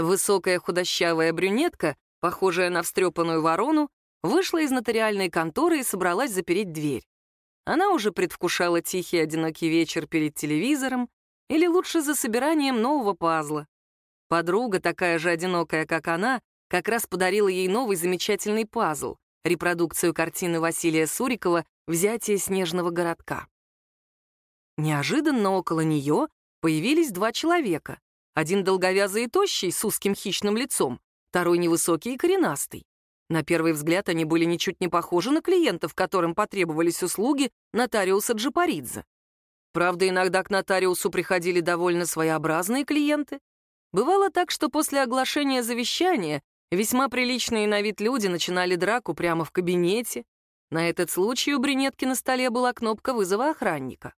Высокая худощавая брюнетка, похожая на встрепанную ворону, вышла из нотариальной конторы и собралась запереть дверь. Она уже предвкушала тихий одинокий вечер перед телевизором или лучше за собиранием нового пазла. Подруга, такая же одинокая, как она, как раз подарила ей новый замечательный пазл — репродукцию картины Василия Сурикова «Взятие снежного городка». Неожиданно около нее появились два человека. Один долговязый и тощий, с узким хищным лицом, второй невысокий и коренастый. На первый взгляд они были ничуть не похожи на клиентов, которым потребовались услуги нотариуса Джапаридзе. Правда, иногда к нотариусу приходили довольно своеобразные клиенты. Бывало так, что после оглашения завещания весьма приличные на вид люди начинали драку прямо в кабинете. На этот случай у брюнетки на столе была кнопка вызова охранника.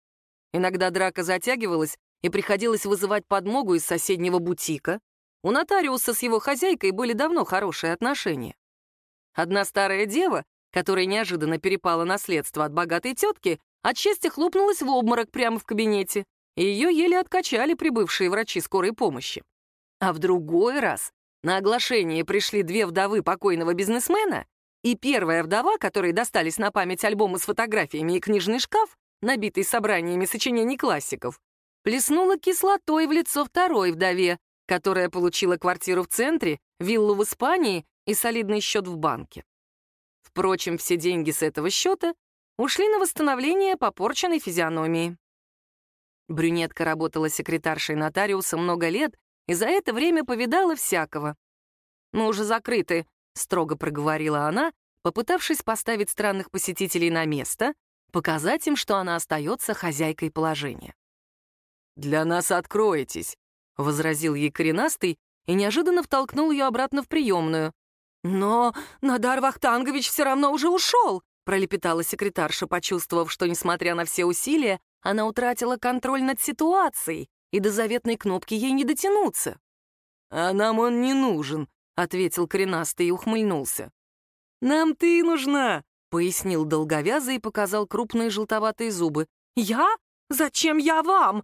Иногда драка затягивалась, и приходилось вызывать подмогу из соседнего бутика. У нотариуса с его хозяйкой были давно хорошие отношения. Одна старая дева, которая неожиданно перепала наследство от богатой тетки, от хлопнулась в обморок прямо в кабинете, и ее еле откачали прибывшие врачи скорой помощи. А в другой раз на оглашение пришли две вдовы покойного бизнесмена, и первая вдова, которой достались на память альбомы с фотографиями и книжный шкаф, набитый собраниями сочинений классиков, плеснула кислотой в лицо второй вдове, которая получила квартиру в центре, виллу в Испании и солидный счет в банке. Впрочем, все деньги с этого счета ушли на восстановление попорченной физиономии. Брюнетка работала секретаршей нотариуса много лет и за это время повидала всякого. «Мы уже закрыты», — строго проговорила она, попытавшись поставить странных посетителей на место, показать им, что она остается хозяйкой положения. «Для нас откроетесь», — возразил ей коренастый и неожиданно втолкнул ее обратно в приемную. «Но Надар Вахтангович все равно уже ушел», — пролепетала секретарша, почувствовав, что, несмотря на все усилия, она утратила контроль над ситуацией, и до заветной кнопки ей не дотянуться. «А нам он не нужен», — ответил коренастый и ухмыльнулся. «Нам ты нужна», — пояснил долговязый и показал крупные желтоватые зубы. «Я? Зачем я вам?»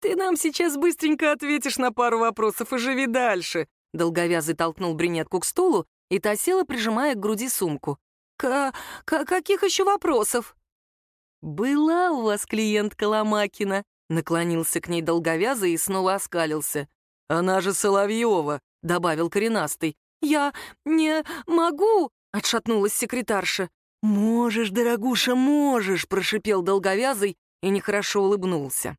«Ты нам сейчас быстренько ответишь на пару вопросов и живи дальше», Долговязый толкнул брюнетку к стулу, и та села, прижимая к груди сумку. «К... к каких еще вопросов?» «Была у вас клиентка Ломакина?» Наклонился к ней долговязый и снова оскалился. «Она же Соловьева», — добавил коренастый. «Я не могу», — отшатнулась секретарша. «Можешь, дорогуша, можешь», — прошипел долговязый и нехорошо улыбнулся.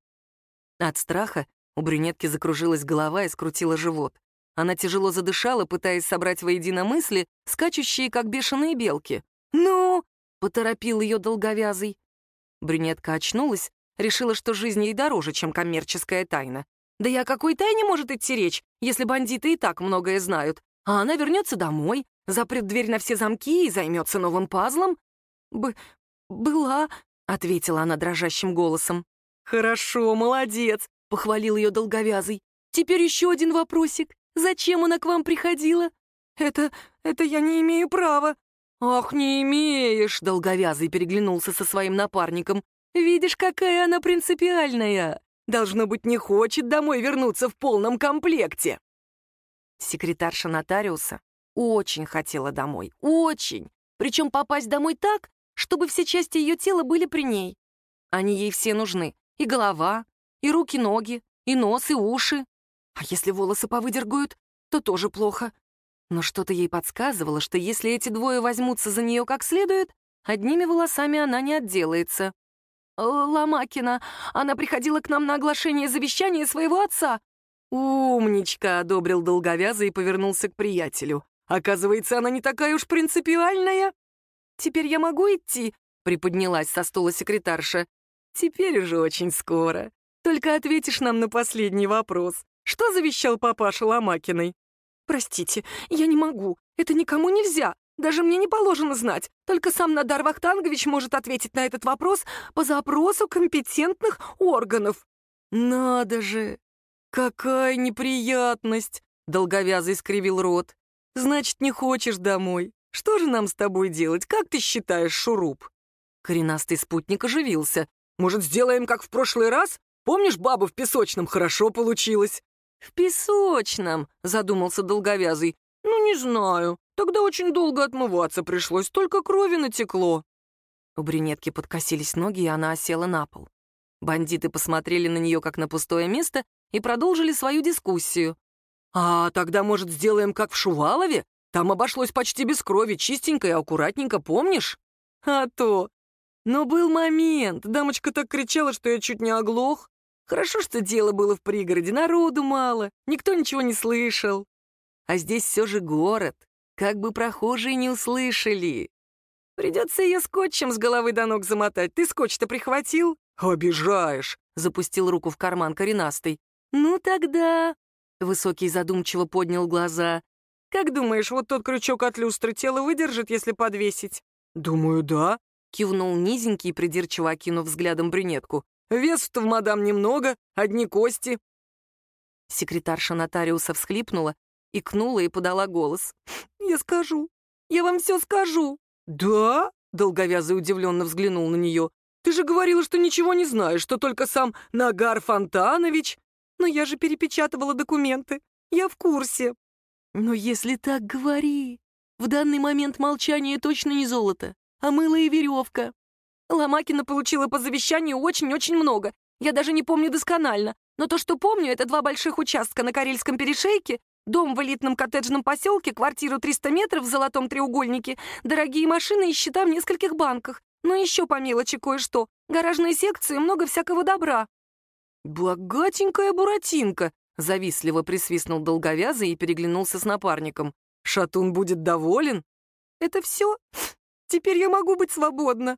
От страха у брюнетки закружилась голова и скрутила живот. Она тяжело задышала, пытаясь собрать воедино мысли, скачущие, как бешеные белки. «Ну!» — поторопил ее долговязый. Брюнетка очнулась, решила, что жизнь ей дороже, чем коммерческая тайна. Да и о какой тайне может идти речь, если бандиты и так многое знают? А она вернется домой, запрет дверь на все замки и займется новым пазлом? «Б... была», — ответила она дрожащим голосом. «Хорошо, молодец», — похвалил ее долговязый. «Теперь еще один вопросик. Зачем она к вам приходила?» «Это... это я не имею права». «Ах, не имеешь!» — долговязый переглянулся со своим напарником. «Видишь, какая она принципиальная! Должно быть, не хочет домой вернуться в полном комплекте!» Секретарша нотариуса очень хотела домой. Очень! Причем попасть домой так, чтобы все части ее тела были при ней. Они ей все нужны. И голова, и руки-ноги, и нос, и уши. А если волосы повыдергают, то тоже плохо. Но что-то ей подсказывало, что если эти двое возьмутся за нее как следует, одними волосами она не отделается. «Э, «Ломакина, она приходила к нам на оглашение завещания своего отца». «Умничка», — одобрил долговязый и повернулся к приятелю. «Оказывается, она не такая уж принципиальная». «Теперь я могу идти?» — приподнялась со стула секретарша. «Теперь уже очень скоро. Только ответишь нам на последний вопрос. Что завещал папаша Ломакиной?» «Простите, я не могу. Это никому нельзя. Даже мне не положено знать. Только сам Надар Вахтангович может ответить на этот вопрос по запросу компетентных органов». «Надо же! Какая неприятность!» — долговязый скривил рот. «Значит, не хочешь домой. Что же нам с тобой делать? Как ты считаешь, Шуруп?» Коренастый спутник оживился. «Может, сделаем, как в прошлый раз? Помнишь, баба в песочном хорошо получилось?» «В песочном», — задумался долговязый. «Ну, не знаю. Тогда очень долго отмываться пришлось, только крови натекло». У брюнетки подкосились ноги, и она осела на пол. Бандиты посмотрели на нее как на пустое место и продолжили свою дискуссию. «А тогда, может, сделаем как в Шувалове? Там обошлось почти без крови, чистенько и аккуратненько, помнишь?» «А то! Но был момент, дамочка так кричала, что я чуть не оглох. Хорошо, что дело было в пригороде, народу мало, никто ничего не слышал. А здесь все же город, как бы прохожие не услышали. Придется ее скотчем с головы до ног замотать. Ты скотч-то прихватил? Обижаешь, запустил руку в карман коренастый. Ну тогда... Высокий задумчиво поднял глаза. «Как думаешь, вот тот крючок от люстры тело выдержит, если подвесить?» «Думаю, да», — кивнул низенький, придирчиво окинув взглядом брюнетку. Весу-то в мадам немного, одни кости». Секретарша нотариуса всхлипнула, икнула и подала голос. «Я скажу. Я вам все скажу». «Да?» — долговязый удивленно взглянул на нее. «Ты же говорила, что ничего не знаешь, что только сам Нагар Фонтанович...» «Но я же перепечатывала документы. Я в курсе». «Но если так говори, в данный момент молчание точно не золото, а мыло и веревка. Ломакина получила по завещанию очень-очень много. Я даже не помню досконально. Но то, что помню, это два больших участка на Карельском перешейке, дом в элитном коттеджном поселке, квартиру 300 метров в золотом треугольнике, дорогие машины и счета в нескольких банках. Ну еще по мелочи кое-что. Гаражные секции, много всякого добра. «Богатенькая буратинка!» — завистливо присвистнул долговязый и переглянулся с напарником. «Шатун будет доволен?» «Это все? Теперь я могу быть свободна!»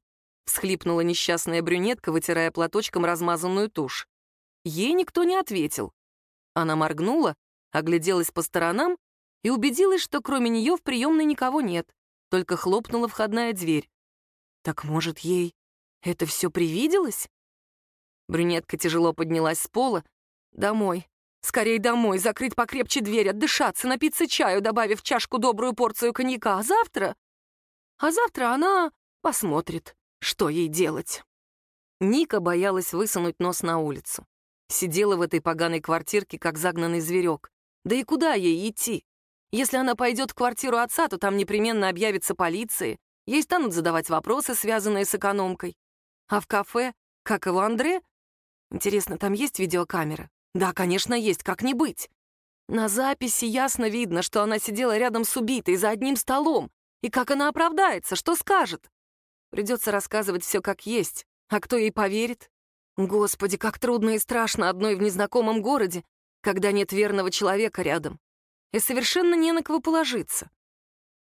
всхлипнула несчастная брюнетка, вытирая платочком размазанную тушь. Ей никто не ответил. Она моргнула, огляделась по сторонам и убедилась, что кроме нее в приемной никого нет, только хлопнула входная дверь. Так, может, ей это все привиделось? Брюнетка тяжело поднялась с пола. Домой. Скорей домой, закрыть покрепче дверь, отдышаться, напиться чаю, добавив чашку добрую порцию коньяка. А завтра? А завтра она посмотрит. Что ей делать? Ника боялась высунуть нос на улицу. Сидела в этой поганой квартирке, как загнанный зверек. Да и куда ей идти? Если она пойдет в квартиру отца, то там непременно объявится полиция, ей станут задавать вопросы, связанные с экономкой. А в кафе, как его Андре? Интересно, там есть видеокамера? Да, конечно, есть, как не быть. На записи ясно видно, что она сидела рядом с убитой за одним столом. И как она оправдается, что скажет? Придется рассказывать все как есть. А кто ей поверит? Господи, как трудно и страшно одной в незнакомом городе, когда нет верного человека рядом. И совершенно не на кого положиться.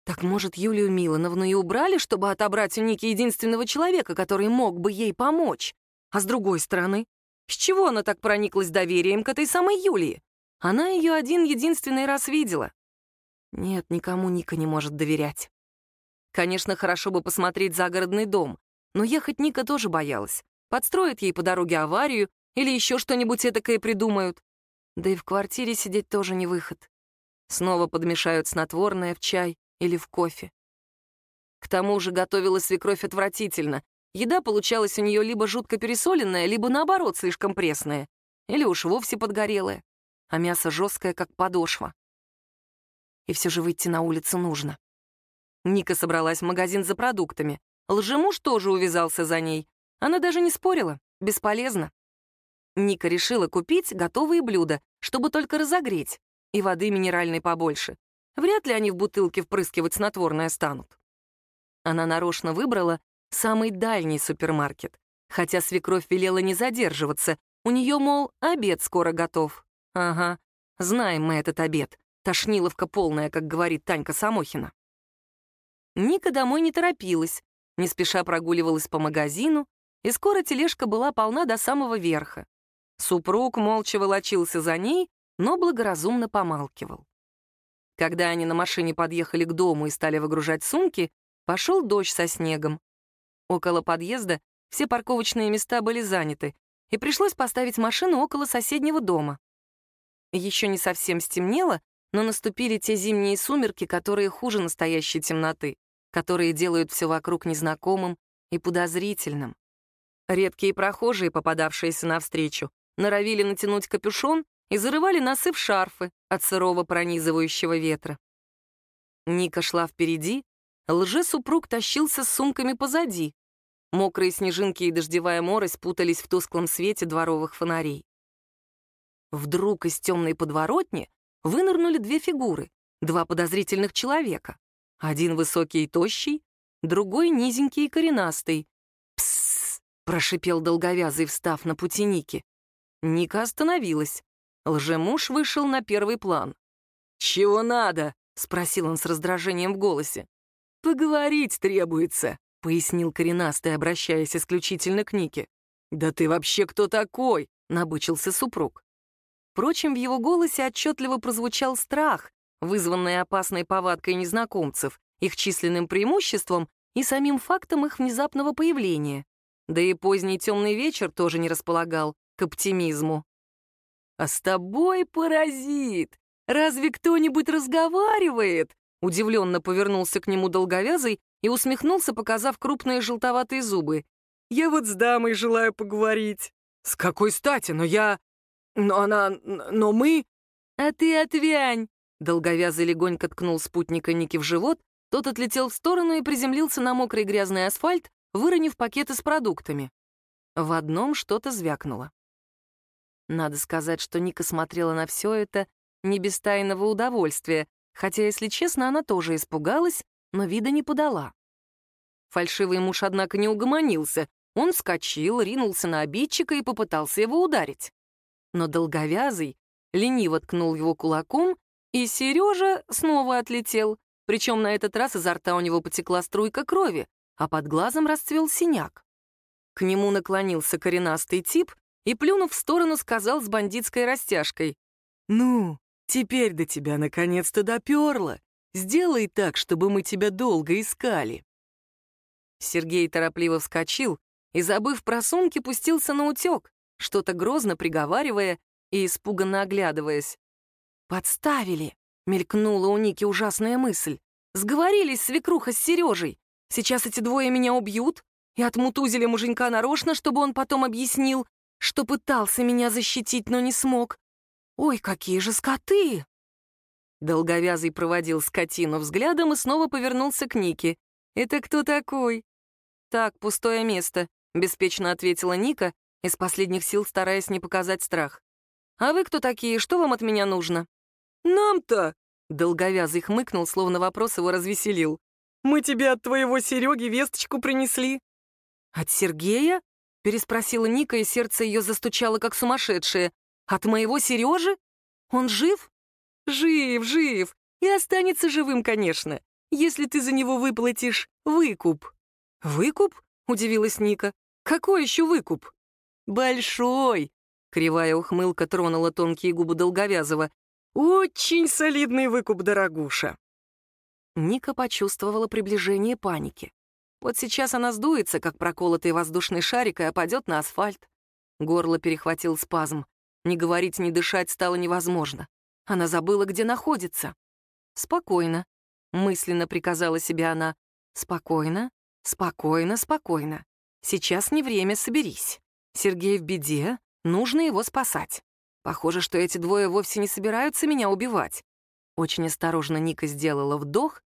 Так, может, Юлию Милановну и убрали, чтобы отобрать у Ники единственного человека, который мог бы ей помочь? А с другой стороны, с чего она так прониклась доверием к этой самой Юлии? Она ее один-единственный раз видела. Нет, никому Ника не может доверять. Конечно, хорошо бы посмотреть загородный дом, но ехать Ника тоже боялась. Подстроят ей по дороге аварию или еще что-нибудь этакое придумают. Да и в квартире сидеть тоже не выход. Снова подмешают снотворное в чай или в кофе. К тому же готовила свекровь отвратительно. Еда получалась у нее либо жутко пересоленная, либо наоборот слишком пресная. Или уж вовсе подгорелая. А мясо жесткое, как подошва. И все же выйти на улицу нужно. Ника собралась в магазин за продуктами. Лжемуж тоже увязался за ней. Она даже не спорила. Бесполезно. Ника решила купить готовые блюда, чтобы только разогреть, и воды минеральной побольше. Вряд ли они в бутылке впрыскивать снотворное станут. Она нарочно выбрала самый дальний супермаркет, хотя свекровь велела не задерживаться. У нее, мол, обед скоро готов. Ага, знаем мы этот обед. Тошниловка полная, как говорит Танька Самохина. Ника домой не торопилась, не спеша прогуливалась по магазину, и скоро тележка была полна до самого верха. Супруг молча волочился за ней, но благоразумно помалкивал. Когда они на машине подъехали к дому и стали выгружать сумки, пошел дождь со снегом. Около подъезда все парковочные места были заняты, и пришлось поставить машину около соседнего дома. Еще не совсем стемнело, но наступили те зимние сумерки, которые хуже настоящей темноты которые делают все вокруг незнакомым и подозрительным. Редкие прохожие, попадавшиеся навстречу, норовили натянуть капюшон и зарывали носы в шарфы от сырого пронизывающего ветра. Ника шла впереди, лже-супруг тащился с сумками позади. Мокрые снежинки и дождевая морось путались в тусклом свете дворовых фонарей. Вдруг из темной подворотни вынырнули две фигуры, два подозрительных человека. Один высокий и тощий, другой низенький и коренастый. «Псс!» — прошипел долговязый, встав на пути Ники. Ника остановилась. Лжемуж вышел на первый план. «Чего надо?» — спросил он с раздражением в голосе. «Поговорить требуется», — пояснил коренастый, обращаясь исключительно к Нике. «Да ты вообще кто такой?» — набычился супруг. Впрочем, в его голосе отчетливо прозвучал страх, вызванный опасной повадкой незнакомцев, их численным преимуществом и самим фактом их внезапного появления. Да и поздний темный вечер тоже не располагал к оптимизму. «А с тобой, паразит! Разве кто-нибудь разговаривает?» Удивленно повернулся к нему долговязый и усмехнулся, показав крупные желтоватые зубы. «Я вот с дамой желаю поговорить». «С какой стати? Но я... Но она... Но мы...» «А ты отвянь!» Долговязый легонько ткнул спутника Ники в живот, тот отлетел в сторону и приземлился на мокрый грязный асфальт, выронив пакеты с продуктами. В одном что-то звякнуло. Надо сказать, что Ника смотрела на все это не без тайного удовольствия, хотя, если честно, она тоже испугалась, но вида не подала. Фальшивый муж, однако, не угомонился. Он вскочил, ринулся на обидчика и попытался его ударить. Но долговязый лениво ткнул его кулаком, и Сережа снова отлетел, причем на этот раз изо рта у него потекла струйка крови, а под глазом расцвел синяк. К нему наклонился коренастый тип и, плюнув в сторону, сказал с бандитской растяжкой. «Ну, теперь до тебя наконец-то доперло. Сделай так, чтобы мы тебя долго искали». Сергей торопливо вскочил и, забыв про сумки, пустился на утек, что-то грозно приговаривая и испуганно оглядываясь. «Подставили!» — мелькнула у Ники ужасная мысль. «Сговорились свекруха с Сережей. Сейчас эти двое меня убьют и отмутузили муженька нарочно, чтобы он потом объяснил, что пытался меня защитить, но не смог. Ой, какие же скоты!» Долговязый проводил скотину взглядом и снова повернулся к Нике. «Это кто такой?» «Так, пустое место», — беспечно ответила Ника, из последних сил стараясь не показать страх. «А вы кто такие? Что вам от меня нужно?» «Нам-то!» — долговязый хмыкнул, словно вопрос его развеселил. «Мы тебе от твоего Сереги весточку принесли». «От Сергея?» Переспросила Ника, и сердце ее застучало, как сумасшедшее. «От моего Сережи? Он жив?» «Жив, жив. И останется живым, конечно, если ты за него выплатишь выкуп». «Выкуп?» — удивилась Ника. «Какой еще выкуп?» «Большой!» — кривая ухмылка тронула тонкие губы Долговязова. «Очень солидный выкуп, дорогуша!» Ника почувствовала приближение паники. Вот сейчас она сдуется, как проколотый воздушный шарик, и опадет на асфальт. Горло перехватил спазм. Не говорить, не дышать стало невозможно. Она забыла, где находится. «Спокойно», — мысленно приказала себе она. «Спокойно, спокойно, спокойно. Сейчас не время, соберись. Сергей в беде, нужно его спасать. Похоже, что эти двое вовсе не собираются меня убивать». Очень осторожно Ника сделала вдох.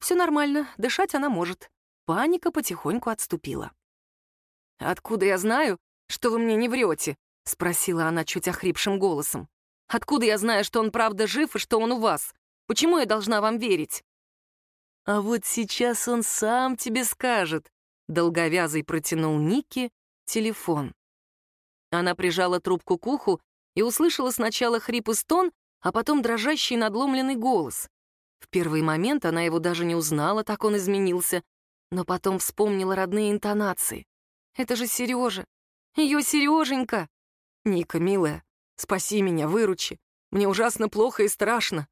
Все нормально, дышать она может. Паника потихоньку отступила. «Откуда я знаю, что вы мне не врете?» — спросила она чуть охрипшим голосом. «Откуда я знаю, что он правда жив и что он у вас? Почему я должна вам верить?» «А вот сейчас он сам тебе скажет», — долговязый протянул Нике телефон. Она прижала трубку к уху и услышала сначала хрип и стон, а потом дрожащий надломленный голос. В первый момент она его даже не узнала, так он изменился, но потом вспомнила родные интонации. Это же Сережа. Ее Сереженька. Ника, милая, спаси меня, выручи. Мне ужасно плохо и страшно.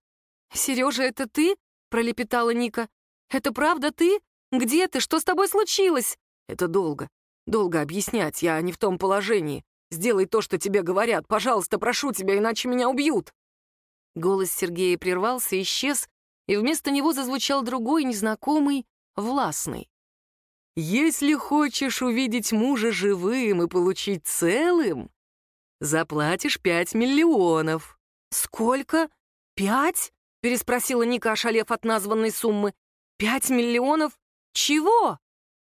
Сережа, это ты? пролепетала Ника. Это правда ты? Где ты? Что с тобой случилось? Это долго. Долго объяснять, я не в том положении. Сделай то, что тебе говорят. Пожалуйста, прошу тебя, иначе меня убьют. Голос Сергея прервался, исчез, и вместо него зазвучал другой, незнакомый, властный. «Если хочешь увидеть мужа живым и получить целым, Заплатишь пять миллионов». «Сколько? Пять?» — переспросила Ника, ошалев от названной суммы. «Пять миллионов? Чего?»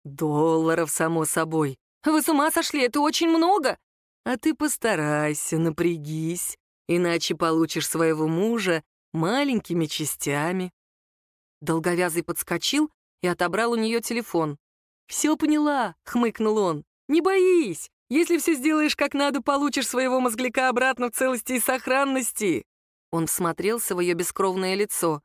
«Долларов, само собой. Вы с ума сошли, это очень много!» «А ты постарайся, напрягись, иначе получишь своего мужа маленькими частями». Долговязый подскочил и отобрал у нее телефон. «Все поняла», — хмыкнул он. «Не боись, если все сделаешь как надо, получишь своего мозгляка обратно в целости и сохранности». Он всмотрелся в ее бескровное лицо.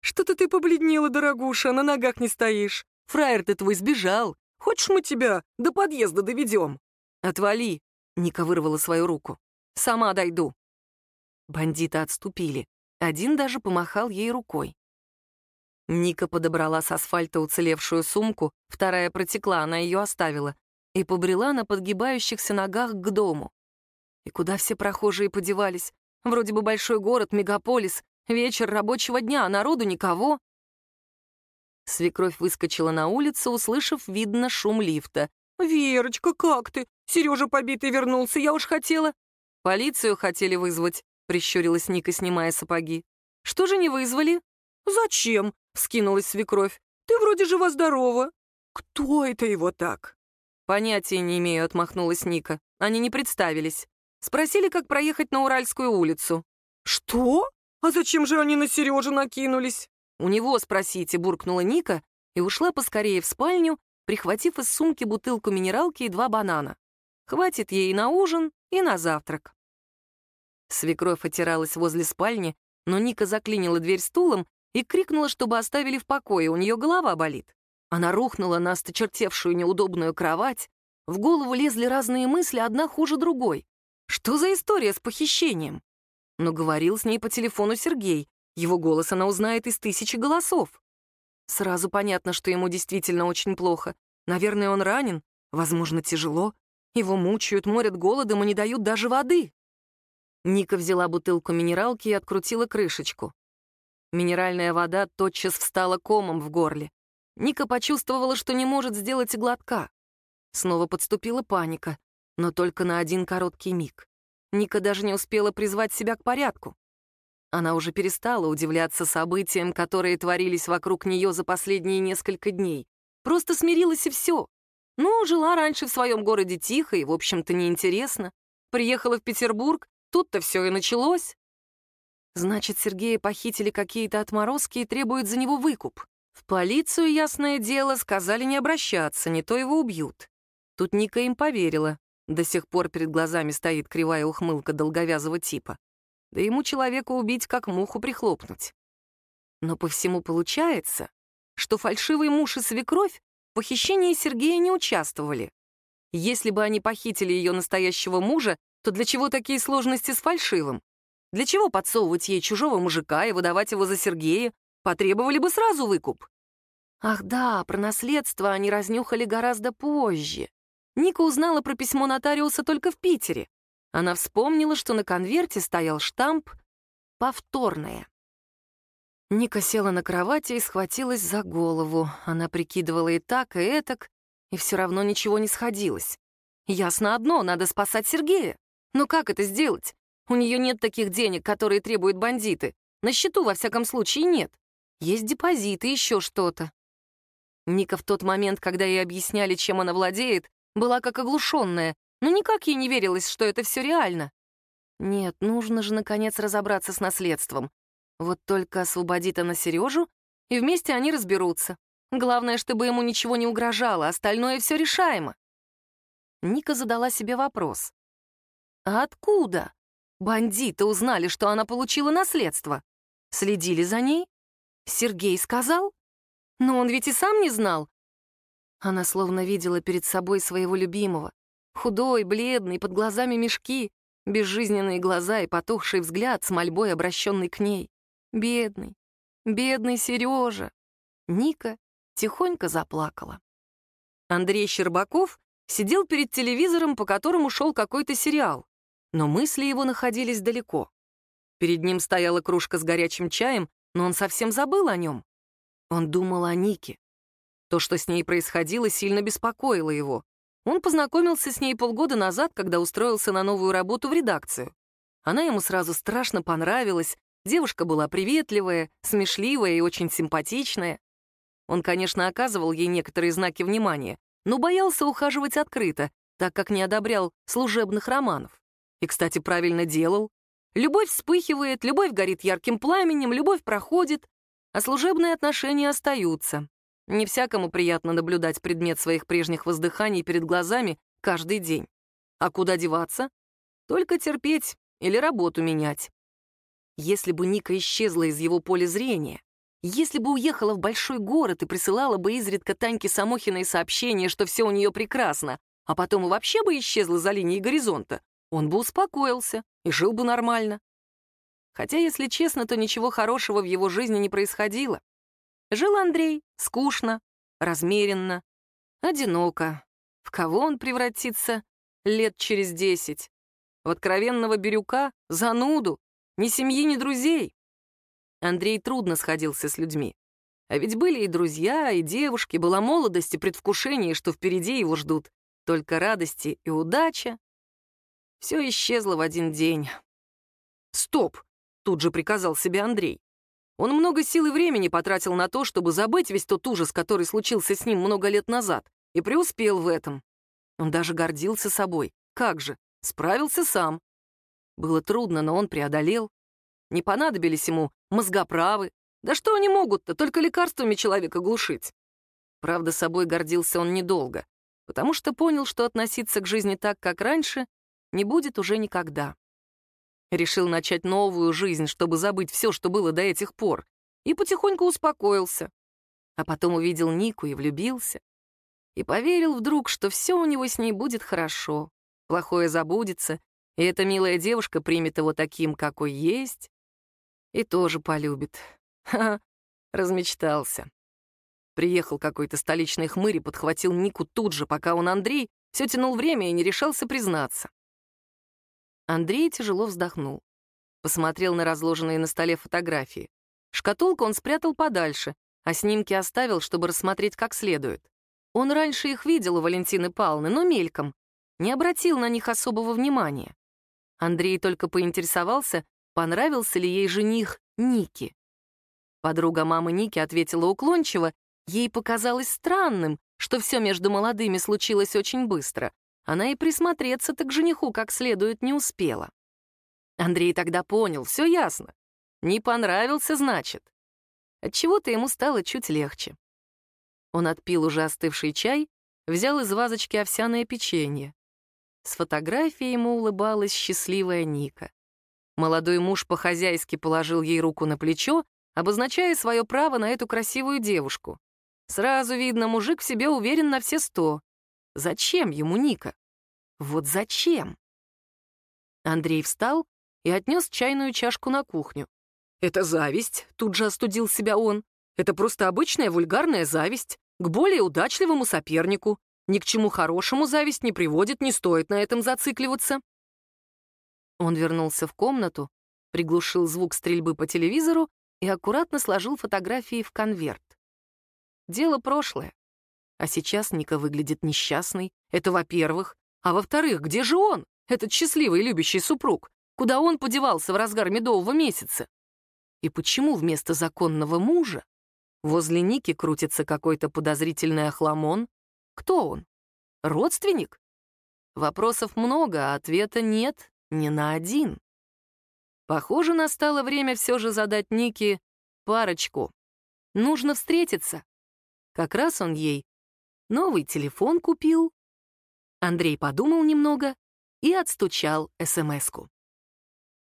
«Что-то ты побледнела, дорогуша, на ногах не стоишь. Фраер ты твой сбежал. Хочешь, мы тебя до подъезда доведем?» «Отвали!» — Ника вырвала свою руку. «Сама дойду». Бандиты отступили. Один даже помахал ей рукой. Ника подобрала с асфальта уцелевшую сумку, вторая протекла, она ее оставила, и побрела на подгибающихся ногах к дому. И куда все прохожие подевались? Вроде бы большой город, мегаполис, вечер рабочего дня, а народу никого. Свекровь выскочила на улицу, услышав, видно, шум лифта. «Верочка, как ты? Сережа побитый вернулся, я уж хотела...» «Полицию хотели вызвать», — прищурилась Ника, снимая сапоги. «Что же не вызвали?» «Зачем?» — вскинулась свекровь. «Ты вроде жива-здорова». «Кто это его так?» «Понятия не имею», — отмахнулась Ника. «Они не представились. Спросили, как проехать на Уральскую улицу». «Что? А зачем же они на Сережу накинулись?» «У него спросите», — буркнула Ника и ушла поскорее в спальню, прихватив из сумки бутылку минералки и два банана. Хватит ей и на ужин, и на завтрак. Свекровь отиралась возле спальни, но Ника заклинила дверь стулом и крикнула, чтобы оставили в покое, у нее голова болит. Она рухнула на осточертевшую неудобную кровать, в голову лезли разные мысли, одна хуже другой. Что за история с похищением? Но говорил с ней по телефону Сергей, его голос она узнает из тысячи голосов. Сразу понятно, что ему действительно очень плохо. Наверное, он ранен, возможно, тяжело. Его мучают, морят голодом и не дают даже воды. Ника взяла бутылку минералки и открутила крышечку. Минеральная вода тотчас встала комом в горле. Ника почувствовала, что не может сделать глотка. Снова подступила паника, но только на один короткий миг. Ника даже не успела призвать себя к порядку. Она уже перестала удивляться событиям, которые творились вокруг нее за последние несколько дней. Просто смирилась и все. Ну, жила раньше в своем городе тихо и, в общем-то, неинтересно. Приехала в Петербург, тут-то все и началось. Значит, Сергея похитили какие-то отморозки и требуют за него выкуп. В полицию, ясное дело, сказали не обращаться, не то его убьют. Тут Ника им поверила. До сих пор перед глазами стоит кривая ухмылка долговязого типа. Да ему человека убить, как муху прихлопнуть. Но по всему получается, что фальшивый муж и свекровь в похищении Сергея не участвовали. Если бы они похитили ее настоящего мужа, то для чего такие сложности с фальшивым? Для чего подсовывать ей чужого мужика и выдавать его за Сергея? Потребовали бы сразу выкуп. Ах да, про наследство они разнюхали гораздо позже. Ника узнала про письмо нотариуса только в Питере. Она вспомнила, что на конверте стоял штамп «Повторное». Ника села на кровати и схватилась за голову. Она прикидывала и так, и этак, и все равно ничего не сходилось. Ясно одно, надо спасать Сергея. Но как это сделать? У нее нет таких денег, которые требуют бандиты. На счету, во всяком случае, нет. Есть депозиты, еще что-то. Ника в тот момент, когда ей объясняли, чем она владеет, была как оглушенная, но никак ей не верилось, что это все реально. Нет, нужно же, наконец, разобраться с наследством. Вот только освободит она Сережу, и вместе они разберутся. Главное, чтобы ему ничего не угрожало, остальное все решаемо. Ника задала себе вопрос. А откуда Бандиты узнали, что она получила наследство. Следили за ней? Сергей сказал? Но он ведь и сам не знал. Она словно видела перед собой своего любимого. Худой, бледный, под глазами мешки, безжизненные глаза и потухший взгляд с мольбой, обращенный к ней. Бедный, бедный Сережа. Ника тихонько заплакала. Андрей Щербаков сидел перед телевизором, по которому шел какой-то сериал но мысли его находились далеко. Перед ним стояла кружка с горячим чаем, но он совсем забыл о нем. Он думал о Нике. То, что с ней происходило, сильно беспокоило его. Он познакомился с ней полгода назад, когда устроился на новую работу в редакцию. Она ему сразу страшно понравилась, девушка была приветливая, смешливая и очень симпатичная. Он, конечно, оказывал ей некоторые знаки внимания, но боялся ухаживать открыто, так как не одобрял служебных романов. И, кстати, правильно делал. Любовь вспыхивает, любовь горит ярким пламенем, любовь проходит, а служебные отношения остаются. Не всякому приятно наблюдать предмет своих прежних воздыханий перед глазами каждый день. А куда деваться? Только терпеть или работу менять. Если бы Ника исчезла из его поля зрения, если бы уехала в большой город и присылала бы изредка Таньке Самохиной сообщение, что все у нее прекрасно, а потом и вообще бы исчезла за линией горизонта, он бы успокоился и жил бы нормально. Хотя, если честно, то ничего хорошего в его жизни не происходило. Жил Андрей скучно, размеренно, одиноко. В кого он превратится лет через десять? В откровенного бирюка, зануду, ни семьи, ни друзей. Андрей трудно сходился с людьми. А ведь были и друзья, и девушки, была молодость и предвкушение, что впереди его ждут. Только радости и удача. Все исчезло в один день. «Стоп!» — тут же приказал себе Андрей. Он много сил и времени потратил на то, чтобы забыть весь тот ужас, который случился с ним много лет назад, и преуспел в этом. Он даже гордился собой. Как же, справился сам. Было трудно, но он преодолел. Не понадобились ему мозгоправы. Да что они могут-то, только лекарствами человека глушить? Правда, собой гордился он недолго, потому что понял, что относиться к жизни так, как раньше, не будет уже никогда. Решил начать новую жизнь, чтобы забыть все, что было до этих пор, и потихоньку успокоился. А потом увидел Нику и влюбился. И поверил вдруг, что все у него с ней будет хорошо, плохое забудется, и эта милая девушка примет его таким, какой есть, и тоже полюбит. Ха, размечтался. Приехал какой-то столичный хмырь и подхватил Нику тут же, пока он, Андрей, все тянул время и не решался признаться. Андрей тяжело вздохнул. Посмотрел на разложенные на столе фотографии. Шкатулку он спрятал подальше, а снимки оставил, чтобы рассмотреть как следует. Он раньше их видел у Валентины Павловны, но мельком. Не обратил на них особого внимания. Андрей только поинтересовался, понравился ли ей жених Ники. Подруга мамы Ники ответила уклончиво, ей показалось странным, что все между молодыми случилось очень быстро. Она и присмотреться-то к жениху как следует не успела. Андрей тогда понял, все ясно. Не понравился, значит. Отчего-то ему стало чуть легче. Он отпил уже остывший чай, взял из вазочки овсяное печенье. С фотографией ему улыбалась счастливая Ника. Молодой муж по-хозяйски положил ей руку на плечо, обозначая свое право на эту красивую девушку. Сразу видно, мужик в себе уверен на все сто. Зачем ему Ника? Вот зачем? Андрей встал и отнес чайную чашку на кухню. «Это зависть», — тут же остудил себя он. «Это просто обычная вульгарная зависть к более удачливому сопернику. Ни к чему хорошему зависть не приводит, не стоит на этом зацикливаться. Он вернулся в комнату, приглушил звук стрельбы по телевизору и аккуратно сложил фотографии в конверт. Дело прошлое. А сейчас Ника выглядит несчастной. Это во-первых. А во-вторых, где же он, этот счастливый любящий супруг? Куда он подевался в разгар медового месяца? И почему вместо законного мужа возле Ники крутится какой-то подозрительный охламон? Кто он? Родственник? Вопросов много, а ответа нет ни на один. Похоже, настало время все же задать Нике парочку. Нужно встретиться. Как раз он ей новый телефон купил. Андрей подумал немного и отстучал СМС-ку.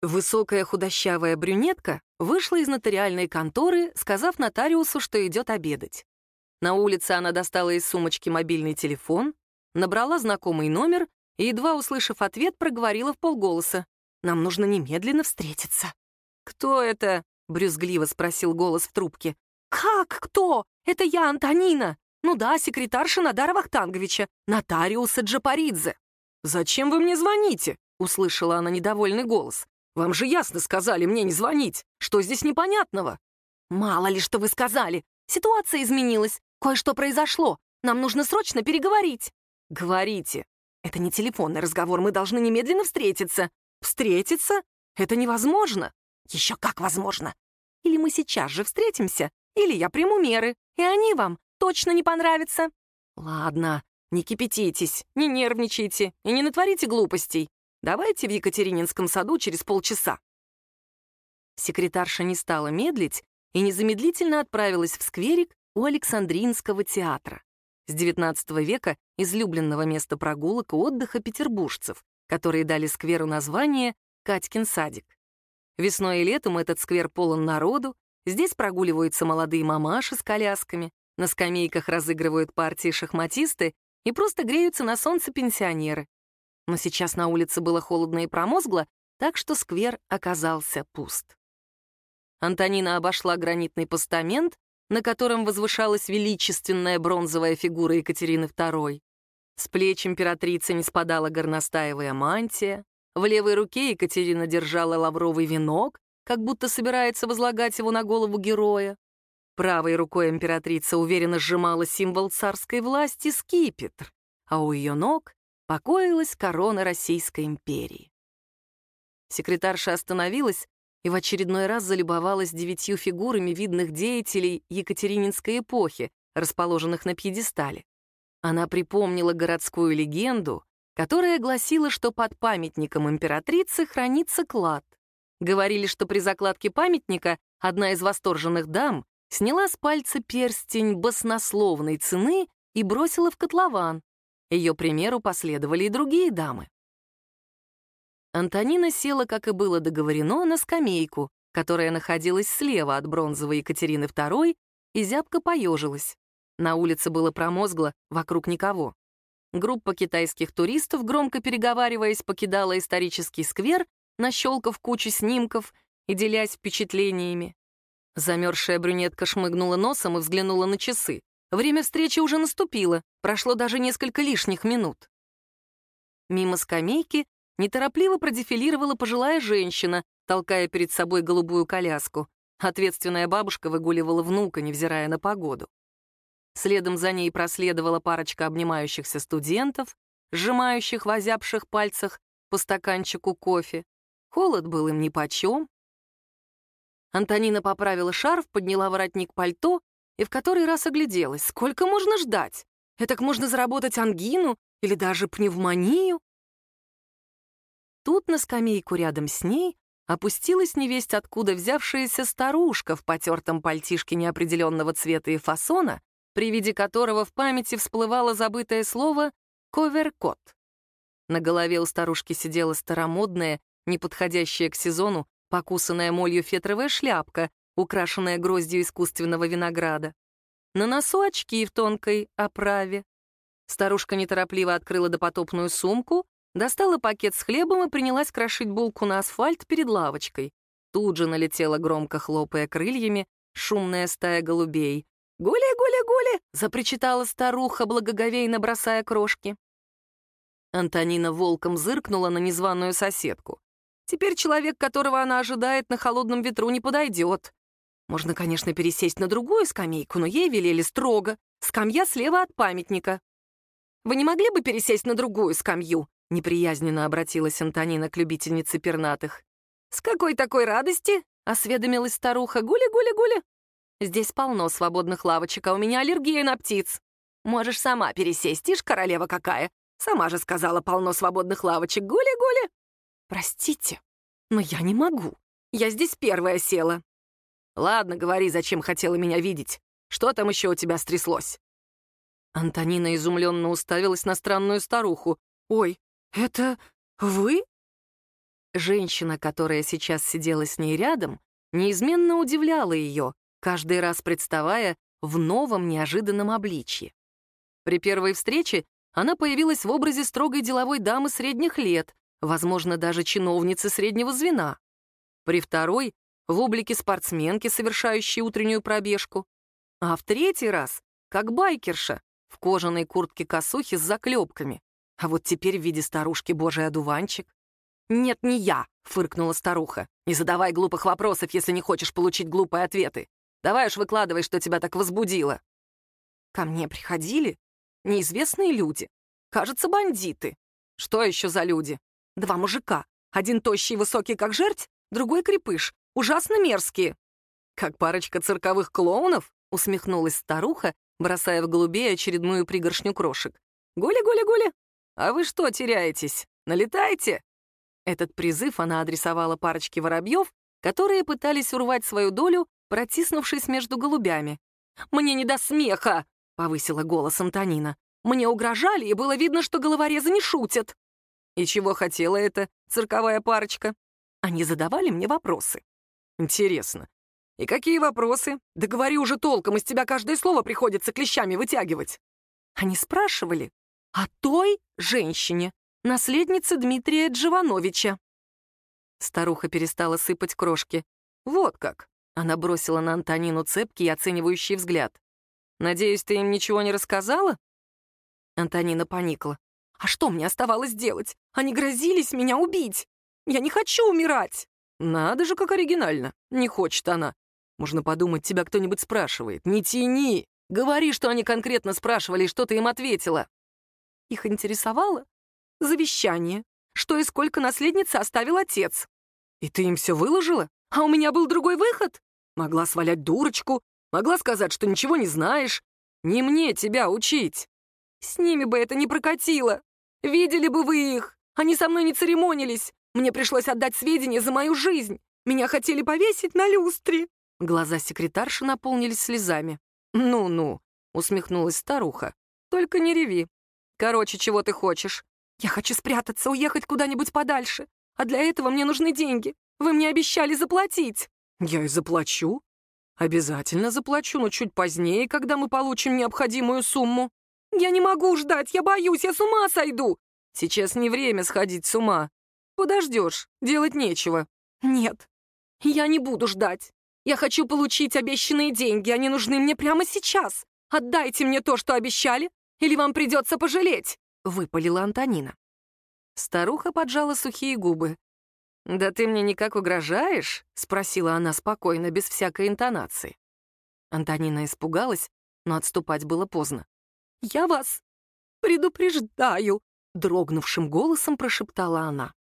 Высокая худощавая брюнетка вышла из нотариальной конторы, сказав нотариусу, что идет обедать. На улице она достала из сумочки мобильный телефон, набрала знакомый номер и, едва услышав ответ, проговорила в полголоса. «Нам нужно немедленно встретиться». «Кто это?» — брюзгливо спросил голос в трубке. «Как кто? Это я, Антонина. Ну да, секретарша Надара Вахтанговича, нотариуса Джапаридзе». «Зачем вы мне звоните?» — услышала она недовольный голос. «Вам же ясно сказали мне не звонить. Что здесь непонятного?» «Мало ли, что вы сказали. Ситуация изменилась. Кое-что произошло. Нам нужно срочно переговорить». Говорите. Это не телефонный разговор, мы должны немедленно встретиться. Встретиться? Это невозможно. Еще как возможно. Или мы сейчас же встретимся, или я приму меры, и они вам точно не понравятся. Ладно, не кипятитесь, не нервничайте и не натворите глупостей. Давайте в Екатерининском саду через полчаса. Секретарша не стала медлить и незамедлительно отправилась в скверик у Александринского театра. С XIX века излюбленного места прогулок и отдыха петербуржцев, которые дали скверу название «Катькин садик». Весной и летом этот сквер полон народу, здесь прогуливаются молодые мамаши с колясками, на скамейках разыгрывают партии шахматисты и просто греются на солнце пенсионеры. Но сейчас на улице было холодно и промозгло, так что сквер оказался пуст. Антонина обошла гранитный постамент, на котором возвышалась величественная бронзовая фигура Екатерины II. С плеч императрицы не спадала горностаевая мантия, в левой руке Екатерина держала лавровый венок, как будто собирается возлагать его на голову героя. Правой рукой императрица уверенно сжимала символ царской власти скипетр, а у ее ног покоилась корона Российской империи. Секретарша остановилась и в очередной раз залюбовалась девятью фигурами видных деятелей Екатерининской эпохи, расположенных на пьедестале. Она припомнила городскую легенду, которая гласила, что под памятником императрицы хранится клад. Говорили, что при закладке памятника одна из восторженных дам сняла с пальца перстень баснословной цены и бросила в котлован. Ее примеру последовали и другие дамы. Антонина села, как и было договорено, на скамейку, которая находилась слева от бронзовой Екатерины II, и зябко поежилась. На улице было промозгло, вокруг никого. Группа китайских туристов, громко переговариваясь, покидала исторический сквер, нащелкав кучу снимков и делясь впечатлениями. Замерзшая брюнетка шмыгнула носом и взглянула на часы. Время встречи уже наступило, прошло даже несколько лишних минут. Мимо скамейки неторопливо продефилировала пожилая женщина, толкая перед собой голубую коляску. Ответственная бабушка выгуливала внука, невзирая на погоду. Следом за ней проследовала парочка обнимающихся студентов, сжимающих в озябших пальцах по стаканчику кофе. Холод был им нипочем. Антонина поправила шарф, подняла воротник пальто и в который раз огляделась. Сколько можно ждать? Этак можно заработать ангину или даже пневмонию. Тут на скамейку рядом с ней опустилась невесть откуда взявшаяся старушка в потертом пальтишке неопределенного цвета и фасона, при виде которого в памяти всплывало забытое слово «коверкот». На голове у старушки сидела старомодная, неподходящая к сезону, покусанная молью фетровая шляпка, украшенная гроздью искусственного винограда. На носу очки в тонкой оправе. Старушка неторопливо открыла допотопную сумку, достала пакет с хлебом и принялась крошить булку на асфальт перед лавочкой. Тут же налетела, громко хлопая крыльями, шумная стая голубей. «Гули, гули, гули!» — запричитала старуха, благоговейно бросая крошки. Антонина волком зыркнула на незваную соседку. Теперь человек, которого она ожидает, на холодном ветру не подойдет. Можно, конечно, пересесть на другую скамейку, но ей велели строго. Скамья слева от памятника. «Вы не могли бы пересесть на другую скамью?» Неприязненно обратилась Антонина к любительнице пернатых. «С какой такой радости?» — осведомилась старуха. «Гули-гули-гули!» Здесь полно свободных лавочек, а у меня аллергия на птиц. Можешь сама пересесть, ишь, королева какая. Сама же сказала, полно свободных лавочек. Гули-гули. Простите, но я не могу. Я здесь первая села. Ладно, говори, зачем хотела меня видеть. Что там еще у тебя стряслось? Антонина изумленно уставилась на странную старуху. «Ой, это вы?» Женщина, которая сейчас сидела с ней рядом, неизменно удивляла ее, каждый раз представая в новом неожиданном обличье. При первой встрече она появилась в образе строгой деловой дамы средних лет, возможно, даже чиновницы среднего звена. При второй — в облике спортсменки, совершающей утреннюю пробежку. А в третий раз — как байкерша, в кожаной куртке-косухе с заклепками. А вот теперь в виде старушки божий одуванчик. «Нет, не я», — фыркнула старуха. «Не задавай глупых вопросов, если не хочешь получить глупые ответы. Давай уж выкладывай, что тебя так возбудило». Ко мне приходили неизвестные люди. Кажется, бандиты. Что еще за люди? Два мужика. Один тощий и высокий, как жерть, другой крепыш. Ужасно мерзкие. Как парочка цирковых клоунов, усмехнулась старуха, бросая в голубей очередную пригоршню крошек. «Гули-гули-гули! А вы что теряетесь? Налетайте!» Этот призыв она адресовала парочке воробьев, которые пытались урвать свою долю, протиснувшись между голубями. «Мне не до смеха!» — повысила голос Антонина. «Мне угрожали, и было видно, что головорезы не шутят». И чего хотела эта цирковая парочка? Они задавали мне вопросы. Интересно. И какие вопросы? Да говори уже толком, из тебя каждое слово приходится клещами вытягивать. Они спрашивали о той женщине, наследнице Дмитрия Дживановича. Старуха перестала сыпать крошки. Вот как. Она бросила на Антонину цепкий и оценивающий взгляд. «Надеюсь, ты им ничего не рассказала?» Антонина поникла. «А что мне оставалось делать? Они грозились меня убить! Я не хочу умирать!» «Надо же, как оригинально! Не хочет она. Можно подумать, тебя кто-нибудь спрашивает. Не тяни! Говори, что они конкретно спрашивали, и что ты им ответила!» Их интересовало завещание, что и сколько наследницы оставил отец. «И ты им все выложила? А у меня был другой выход?» Могла свалять дурочку, могла сказать, что ничего не знаешь. Не мне тебя учить. С ними бы это не прокатило. Видели бы вы их. Они со мной не церемонились. Мне пришлось отдать сведения за мою жизнь. Меня хотели повесить на люстре». Глаза секретарши наполнились слезами. «Ну-ну», — усмехнулась старуха. «Только не реви. Короче, чего ты хочешь?» «Я хочу спрятаться, уехать куда-нибудь подальше. А для этого мне нужны деньги. Вы мне обещали заплатить». «Я и заплачу. Обязательно заплачу, но чуть позднее, когда мы получим необходимую сумму». «Я не могу ждать, я боюсь, я с ума сойду!» «Сейчас не время сходить с ума. Подождешь, делать нечего». «Нет, я не буду ждать. Я хочу получить обещанные деньги, они нужны мне прямо сейчас. Отдайте мне то, что обещали, или вам придется пожалеть», — выпалила Антонина. Старуха поджала сухие губы. «Да ты мне никак угрожаешь?» — спросила она спокойно, без всякой интонации. Антонина испугалась, но отступать было поздно. «Я вас предупреждаю», — дрогнувшим голосом прошептала она.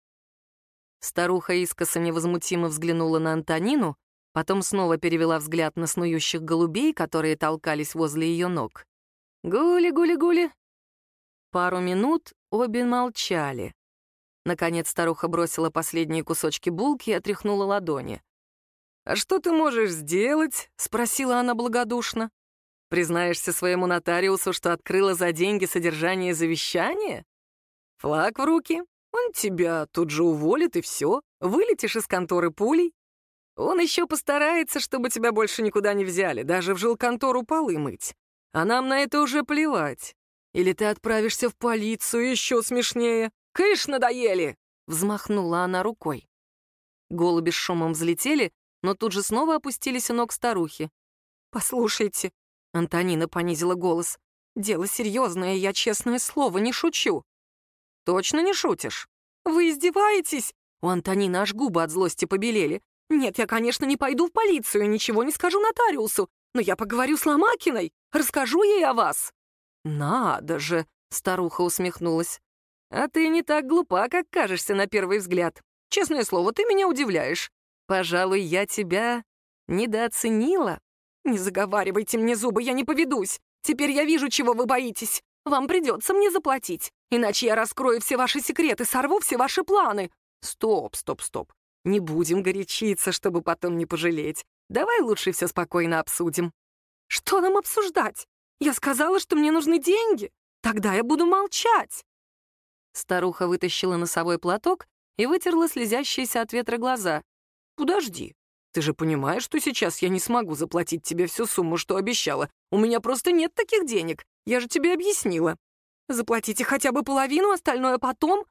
Старуха искоса невозмутимо взглянула на Антонину, потом снова перевела взгляд на снующих голубей, которые толкались возле ее ног. «Гули-гули-гули!» Пару минут обе молчали. Наконец старуха бросила последние кусочки булки и отряхнула ладони. «А что ты можешь сделать?» — спросила она благодушно. «Признаешься своему нотариусу, что открыла за деньги содержание завещания? Флаг в руки, он тебя тут же уволит, и все. Вылетишь из конторы пулей. Он еще постарается, чтобы тебя больше никуда не взяли, даже в жилконтору полы мыть. А нам на это уже плевать. Или ты отправишься в полицию, еще смешнее. «Кыш, надоели!» — взмахнула она рукой. Голуби с шумом взлетели, но тут же снова опустились у ног старухи. «Послушайте», — Антонина понизила голос, — «дело серьезное, я, честное слово, не шучу». «Точно не шутишь?» «Вы издеваетесь?» У Антонины аж губы от злости побелели. «Нет, я, конечно, не пойду в полицию ничего не скажу нотариусу, но я поговорю с Ломакиной, расскажу ей о вас». «Надо же!» — старуха усмехнулась. А ты не так глупа, как кажешься на первый взгляд. Честное слово, ты меня удивляешь. Пожалуй, я тебя недооценила. Не заговаривайте мне зубы, я не поведусь. Теперь я вижу, чего вы боитесь. Вам придется мне заплатить, иначе я раскрою все ваши секреты, сорву все ваши планы. Стоп, стоп, стоп. Не будем горячиться, чтобы потом не пожалеть. Давай лучше все спокойно обсудим. Что нам обсуждать? Я сказала, что мне нужны деньги. Тогда я буду молчать. Старуха вытащила носовой платок и вытерла слезящиеся от ветра глаза. «Подожди, ты же понимаешь, что сейчас я не смогу заплатить тебе всю сумму, что обещала. У меня просто нет таких денег. Я же тебе объяснила. Заплатите хотя бы половину, остальное потом.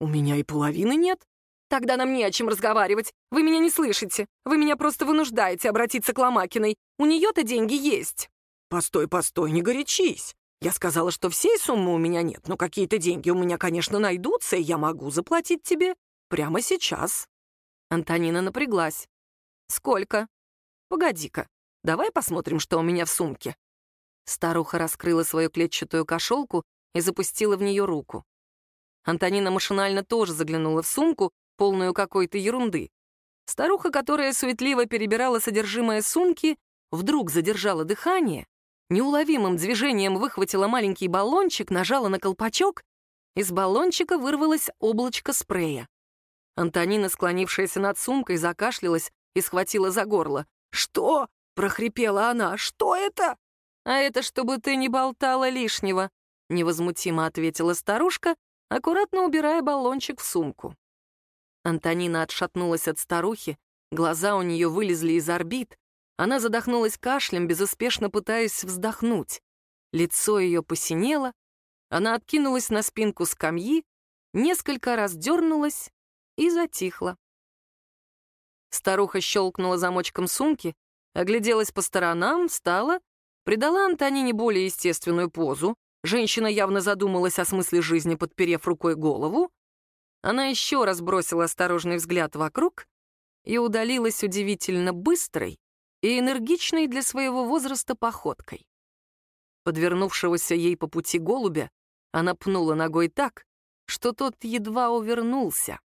У меня и половины нет. Тогда нам не о чем разговаривать. Вы меня не слышите. Вы меня просто вынуждаете обратиться к Ломакиной. У нее-то деньги есть. Постой, постой, не горячись. Я сказала, что всей суммы у меня нет, но какие-то деньги у меня, конечно, найдутся, и я могу заплатить тебе прямо сейчас». Антонина напряглась. «Сколько?» «Погоди-ка, давай посмотрим, что у меня в сумке». Старуха раскрыла свою клетчатую кошелку и запустила в нее руку. Антонина машинально тоже заглянула в сумку, полную какой-то ерунды. Старуха, которая суетливо перебирала содержимое сумки, вдруг задержала дыхание, неуловимым движением выхватила маленький баллончик, нажала на колпачок, из баллончика вырвалось облачко спрея. Антонина, склонившаяся над сумкой, закашлялась и схватила за горло. «Что?» — прохрипела она. «Что это?» «А это чтобы ты не болтала лишнего», — невозмутимо ответила старушка, аккуратно убирая баллончик в сумку. Антонина отшатнулась от старухи, глаза у нее вылезли из орбит, она задохнулась кашлем, безуспешно пытаясь вздохнуть. Лицо ее посинело, она откинулась на спинку скамьи, несколько раз дернулась и затихла. Старуха щелкнула замочком сумки, огляделась по сторонам, встала, придала Антонине более естественную позу. Женщина явно задумалась о смысле жизни, подперев рукой голову. Она еще раз бросила осторожный взгляд вокруг и удалилась удивительно быстрой и энергичной для своего возраста походкой. Подвернувшегося ей по пути голубя она пнула ногой так, что тот едва увернулся.